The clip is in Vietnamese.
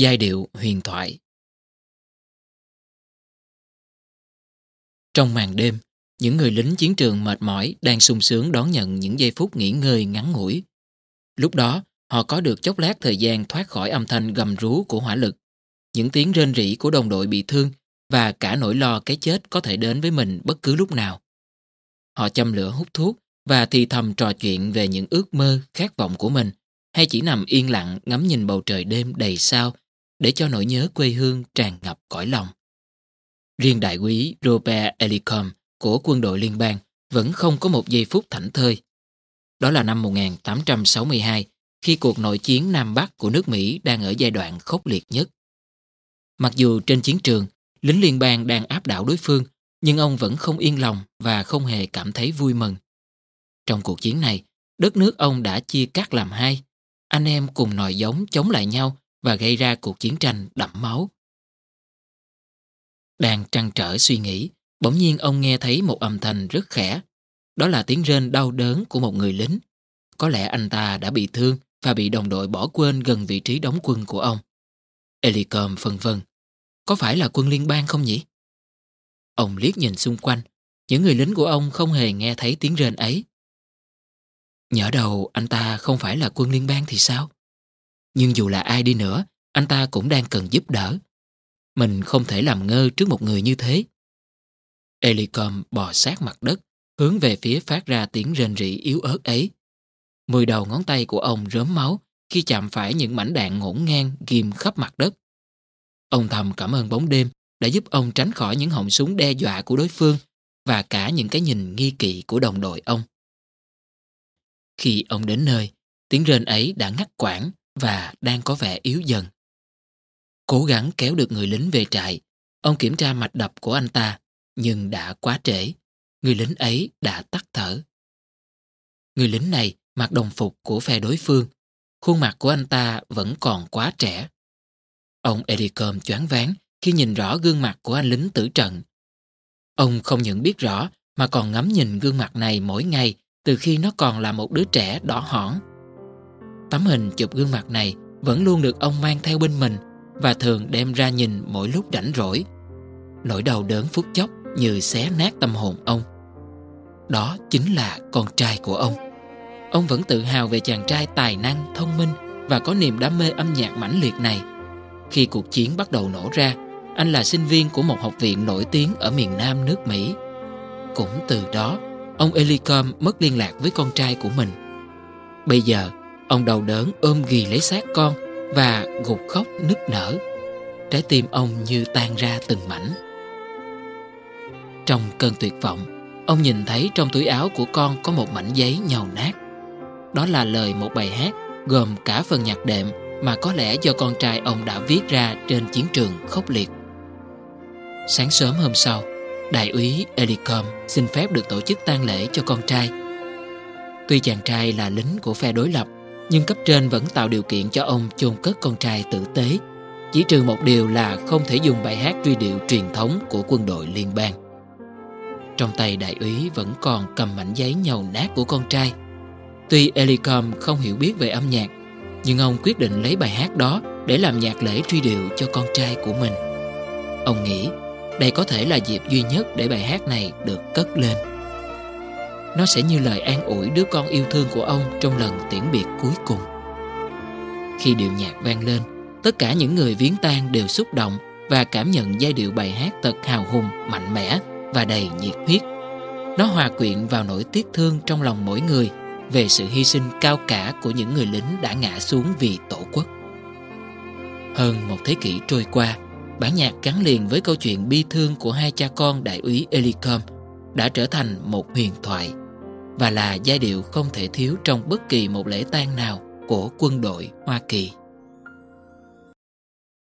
Giai điệu huyền thoại Trong màn đêm, những người lính chiến trường mệt mỏi đang sung sướng đón nhận những giây phút nghỉ ngơi ngắn ngủi. Lúc đó, họ có được chốc lát thời gian thoát khỏi âm thanh gầm rú của hỏa lực, những tiếng rên rỉ của đồng đội bị thương và cả nỗi lo cái chết có thể đến với mình bất cứ lúc nào. Họ châm lửa hút thuốc và thì thầm trò chuyện về những ước mơ, khát vọng của mình, hay chỉ nằm yên lặng ngắm nhìn bầu trời đêm đầy sao để cho nỗi nhớ quê hương tràn ngập cõi lòng. Riêng đại quý Robert Ellicom của quân đội liên bang vẫn không có một giây phút thảnh thơi. Đó là năm 1862, khi cuộc nội chiến Nam Bắc của nước Mỹ đang ở giai đoạn khốc liệt nhất. Mặc dù trên chiến trường, lính liên bang đang áp đảo đối phương, nhưng ông vẫn không yên lòng và không hề cảm thấy vui mừng. Trong cuộc chiến này, đất nước ông đã chia cắt làm hai. Anh em cùng nòi giống chống lại nhau và gây ra cuộc chiến tranh đẫm máu. Đang trăn trở suy nghĩ, bỗng nhiên ông nghe thấy một âm thanh rất khẽ. Đó là tiếng rên đau đớn của một người lính. Có lẽ anh ta đã bị thương và bị đồng đội bỏ quên gần vị trí đóng quân của ông. Elicom phân vân. Có phải là quân liên bang không nhỉ? Ông liếc nhìn xung quanh. Những người lính của ông không hề nghe thấy tiếng rên ấy. Nhỡ đầu anh ta không phải là quân liên bang thì sao? Nhưng dù là ai đi nữa, anh ta cũng đang cần giúp đỡ. Mình không thể làm ngơ trước một người như thế. Elicom bò sát mặt đất, hướng về phía phát ra tiếng rên rỉ yếu ớt ấy. Mười đầu ngón tay của ông rớm máu khi chạm phải những mảnh đạn ngổn ngang ghim khắp mặt đất. Ông thầm cảm ơn bóng đêm đã giúp ông tránh khỏi những họng súng đe dọa của đối phương và cả những cái nhìn nghi kỵ của đồng đội ông. Khi ông đến nơi, tiếng rên ấy đã ngắt quãng và đang có vẻ yếu dần. Cố gắng kéo được người lính về trại, ông kiểm tra mạch đập của anh ta, nhưng đã quá trễ. Người lính ấy đã tắt thở. Người lính này mặc đồng phục của phe đối phương. Khuôn mặt của anh ta vẫn còn quá trẻ. Ông Edicom choáng váng khi nhìn rõ gương mặt của anh lính tử trận. Ông không những biết rõ mà còn ngắm nhìn gương mặt này mỗi ngày từ khi nó còn là một đứa trẻ đỏ hỏn. Tấm hình chụp gương mặt này vẫn luôn được ông mang theo bên mình và thường đem ra nhìn mỗi lúc rảnh rỗi. Nỗi đau đớn phút chốc như xé nát tâm hồn ông. Đó chính là con trai của ông. Ông vẫn tự hào về chàng trai tài năng, thông minh và có niềm đam mê âm nhạc mãnh liệt này. Khi cuộc chiến bắt đầu nổ ra, anh là sinh viên của một học viện nổi tiếng ở miền Nam nước Mỹ. Cũng từ đó, ông Elicom mất liên lạc với con trai của mình. Bây giờ, ông đau đớn ôm ghì lấy xác con và gục khóc nức nở. Trái tim ông như tan ra từng mảnh. Trong cơn tuyệt vọng, ông nhìn thấy trong túi áo của con có một mảnh giấy nhầu nát. Đó là lời một bài hát gồm cả phần nhạc đệm mà có lẽ do con trai ông đã viết ra trên chiến trường khốc liệt. Sáng sớm hôm sau, đại úy Elicom xin phép được tổ chức tang lễ cho con trai. Tuy chàng trai là lính của phe đối lập, nhưng cấp trên vẫn tạo điều kiện cho ông chôn cất con trai tử tế. Chỉ trừ một điều là không thể dùng bài hát truy điệu truyền thống của quân đội liên bang. Trong tay đại úy vẫn còn cầm mảnh giấy nhầu nát của con trai. Tuy Elicom không hiểu biết về âm nhạc, nhưng ông quyết định lấy bài hát đó để làm nhạc lễ truy điệu cho con trai của mình. Ông nghĩ đây có thể là dịp duy nhất để bài hát này được cất lên. Nó sẽ như lời an ủi đứa con yêu thương của ông trong lần tiễn biệt cuối cùng. Khi điệu nhạc vang lên, tất cả những người viếng tang đều xúc động và cảm nhận giai điệu bài hát thật hào hùng, mạnh mẽ và đầy nhiệt huyết. Nó hòa quyện vào nỗi tiếc thương trong lòng mỗi người về sự hy sinh cao cả của những người lính đã ngã xuống vì tổ quốc. Hơn một thế kỷ trôi qua, bản nhạc gắn liền với câu chuyện bi thương của hai cha con đại úy Elicom đã trở thành một huyền thoại và là giai điệu không thể thiếu trong bất kỳ một lễ tang nào của quân đội Hoa Kỳ.